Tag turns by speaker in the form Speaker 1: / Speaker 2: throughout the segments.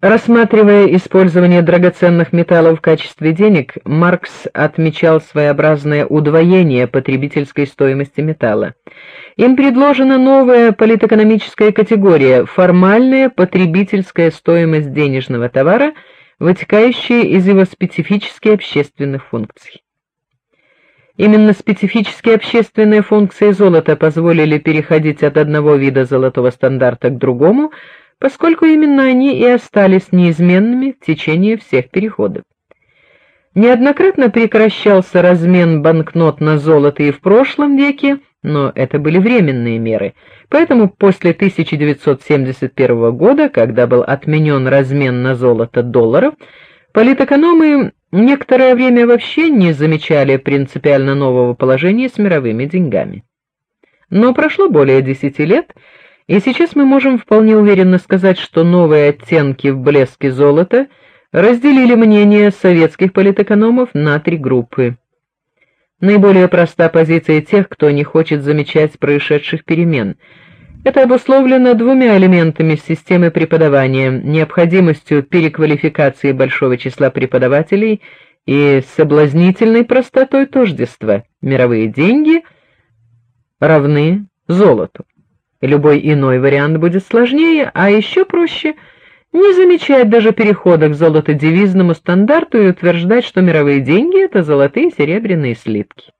Speaker 1: Рассматривая использование драгоценных металлов в качестве денег, Маркс отмечал своеобразное удвоение потребительской стоимости металла. Им предложена новая политэкономическая категория формальная потребительская стоимость денежного товара, вытекающая из его специфически общественных функций. Именно специфические общественные функции золота позволили переходить от одного вида золотого стандарта к другому поскольку именно они и остались неизменными в течение всех переходов. Неоднократно прекращался размен банкнот на золото и в прошлом веке, но это были временные меры. Поэтому после 1971 года, когда был отменен размен на золото долларов, политэкономы некоторое время вообще не замечали принципиально нового положения с мировыми деньгами. Но прошло более 10 лет, и сейчас мы можем вполне уверенно сказать, что новые оттенки в блеске золота разделили мнение советских политэкономов на три группы. Наиболее проста позиция тех, кто не хочет замечать происшедших перемен. Это обусловлено двумя элементами системы преподавания: необходимостью переквалификации большого числа преподавателей и соблазнительной простотой тождества. Мировые деньги равны золоту. Любой иной вариант будет сложнее, а еще проще не замечать даже перехода к золотодевизному стандарту и утверждать, что мировые деньги это золотые и серебряные слитки.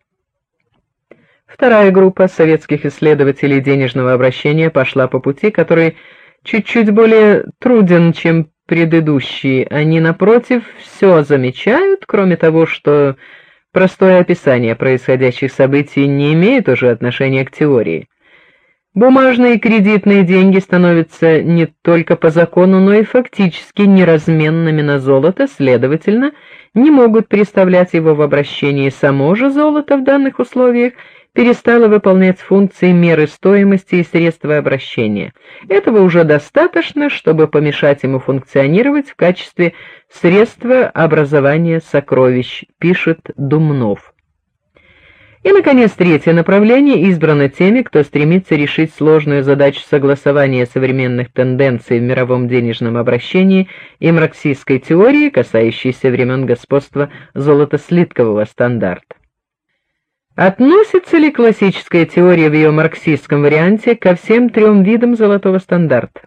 Speaker 1: Вторая группа советских исследователей денежного обращения пошла по пути, который чуть-чуть более труден, чем предыдущие. Они напротив все замечают, кроме того, что простое описание происходящих событий не имеет уже отношения к теории. Бумажные и кредитные деньги становятся не только по закону, но и фактически неразменными на золото, следовательно, не могут представлять его в обращении. Само же золото в данных условиях перестало выполнять функции меры стоимости и средства обращения. Этого уже достаточно, чтобы помешать ему функционировать в качестве средства образования сокровищ, пишет Думнов. И наконец, третье направление избрано теми, кто стремится решить сложную задачу согласования современных тенденций в мировом денежном обращении и марксистской теории, касающейся времен господства золотослиткового стандарта. Относится ли классическая теория в ее марксистском варианте ко всем трем видам золотого стандарта?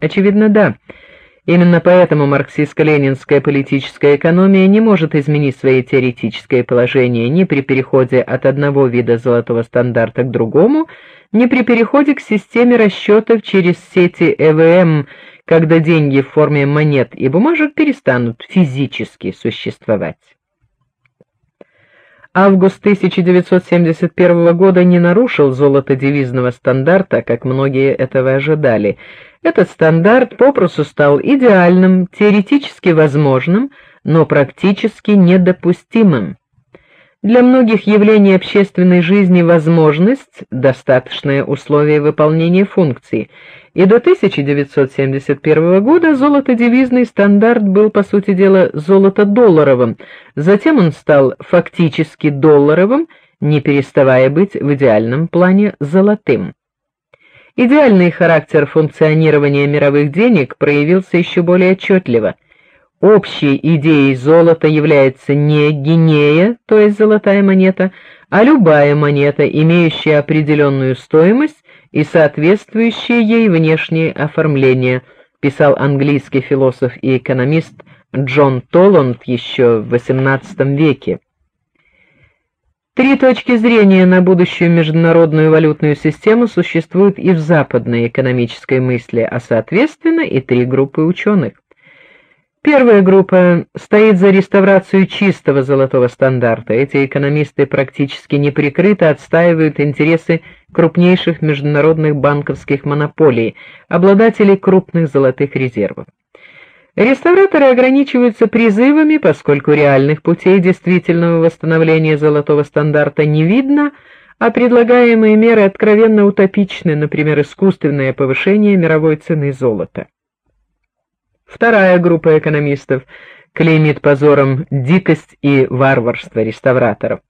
Speaker 1: Очевидно, да. Именно поэтому марксистско-ленинская политическая экономия не может изменить свои теоретическое положение ни при переходе от одного вида золотого стандарта к другому, ни при переходе к системе расчетов через сети ЭВМ, когда деньги в форме монет и бумажек перестанут физически существовать. Август 1971 года не нарушил золотодевизного стандарта, как многие этого ожидали. Этот стандарт попросту стал идеальным, теоретически возможным, но практически недопустимым. Для многих явлений общественной жизни возможность достаточное условие выполнения функции. И до 1971 года золотодевизный стандарт был по сути дела золотодолларовым. Затем он стал фактически долларовым, не переставая быть в идеальном плане золотым. Идеальный характер функционирования мировых денег проявился еще более отчетливо – Общей идеей золота является не гинея, то есть золотая монета, а любая монета, имеющая определенную стоимость и соответствующее ей внешнее оформление, писал английский философ и экономист Джон Толланд еще в XVIII веке. Три точки зрения на будущую международную валютную систему существуют и в западной экономической мысли, а соответственно и три группы ученых. Первая группа стоит за реставрацию чистого золотого стандарта. Эти экономисты практически неприкрыто отстаивают интересы крупнейших международных банковских монополий, обладателей крупных золотых резервов. Реставраторы ограничиваются призывами, поскольку реальных путей действительного восстановления золотого стандарта не видно, а предлагаемые меры откровенно утопичны, например, искусственное повышение мировой цены золота. Вторая группа экономистов клеймит позором дикость и варварство реставраторов.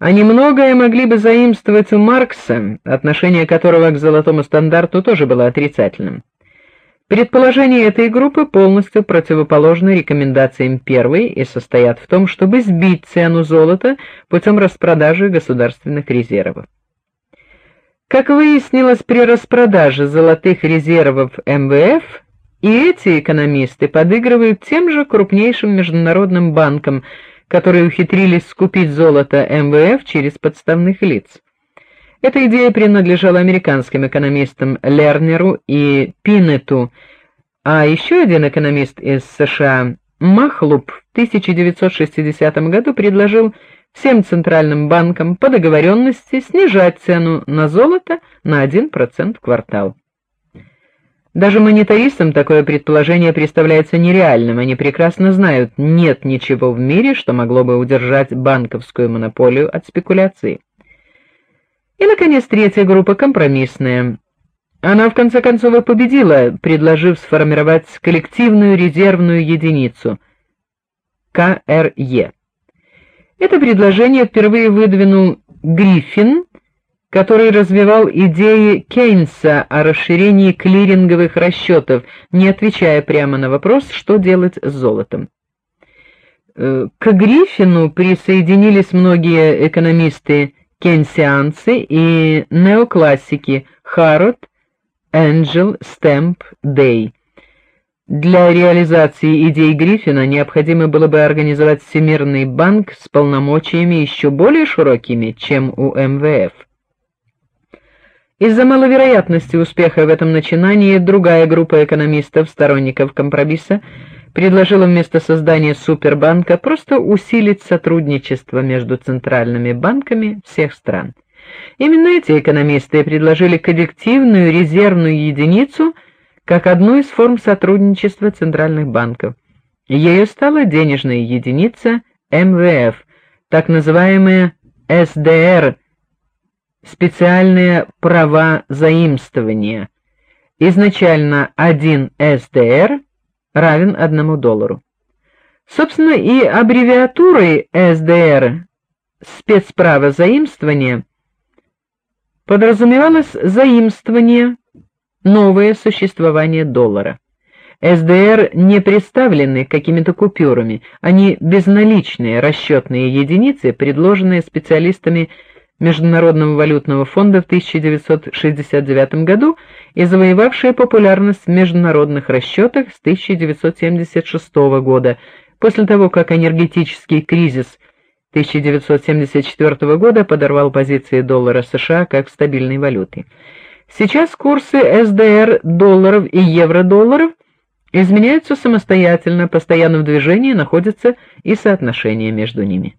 Speaker 1: Они многое могли бы заимствовать у Маркса, отношение которого к золотому стандарту тоже было отрицательным. Предположения этой группы полностью противоположны рекомендациям первой и состоят в том, чтобы сбить цену золота путем распродажи государственных резервов. Как выяснилось при распродаже золотых резервов МВФ, и эти экономисты подыгрывают тем же крупнейшим международным банкам, которые ухитрились скупить золото МВФ через подставных лиц. Эта идея принадлежала американским экономистам Лернеру и Пинету, а еще один экономист из США, Махлуб, в 1960 году предложил всем центральным банкам по договоренности снижать цену на золото на 1% в квартал. Даже монетаристам такое предположение представляется нереальным. Они прекрасно знают, нет ничего в мире, что могло бы удержать банковскую монополию от спекуляций. И наконец, третья группа компромиссная. Она в конце концов и победила, предложив сформировать коллективную резервную единицу КРЕ. Это предложение впервые выдвинул Гриффин, который развивал идеи Кейнса о расширении клиринговых расчетов, не отвечая прямо на вопрос, что делать с золотом. Э, к Гриффину присоединились многие экономисты кейнсианцы и неоклассики Харрот, Энджел, Стэмп, Дей. Для реализации идей Гриффина необходимо было бы организовать Всемирный банк с полномочиями еще более широкими, чем у МВФ. Из-за маловероятности успеха в этом начинании другая группа экономистов, сторонников компромисса, предложила вместо создания супербанка просто усилить сотрудничество между центральными банками всех стран. Именно эти экономисты предложили коллективную резервную единицу как одну из форм сотрудничества центральных банков. Ею стала денежная единица МВФ, так называемая СДР специальные права заимствования. Изначально 1 СДР равен 1 доллару. Собственно, и аббревиатурой СДР спецправо заимствования подразумевалось заимствование, новое существование доллара. СДР не представлены какими-то купюрами, они безналичные расчетные единицы, предложенные специалистами Международного валютного фонда в 1969 году и завоевавшие популярность в международных расчетах с 1976 года, после того, как энергетический кризис 1974 года подорвал позиции доллара США как стабильной валюты. Сейчас курсы СДР долларов и евро-долларов изменяются самостоятельно, постоянно в движении находится и соотношение между ними.